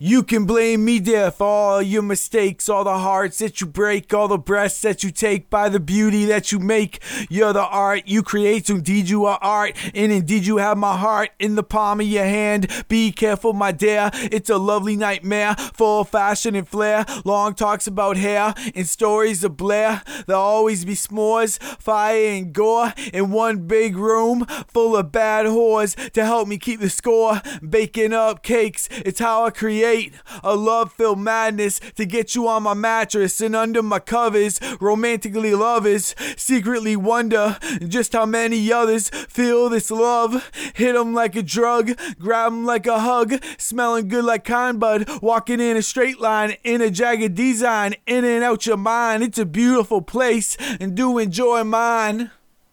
You can blame me, for all your mistakes, all the hearts that you break, all the breaths that you take, by the beauty that you make. You're the art you create, indeed you are art, and indeed you have my heart in the palm of your hand. Be careful, my dear, it's a lovely nightmare, full of fashion and flair. Long talks about hair and stories of Blair. There'll always be s'mores, fire and gore in one big room full of bad whores to help me keep the score. Baking up cakes, it's how I create a love filled madness to get you on my mattress and under my covers. Romantically lovers secretly wonder just how many others feel this love. Hit 'em like a drug, grab 'em like a hug, smelling good like kind bud, walking in a straight line in a jagged design, in and out your mind. It's a beautiful place and do enjoy mine.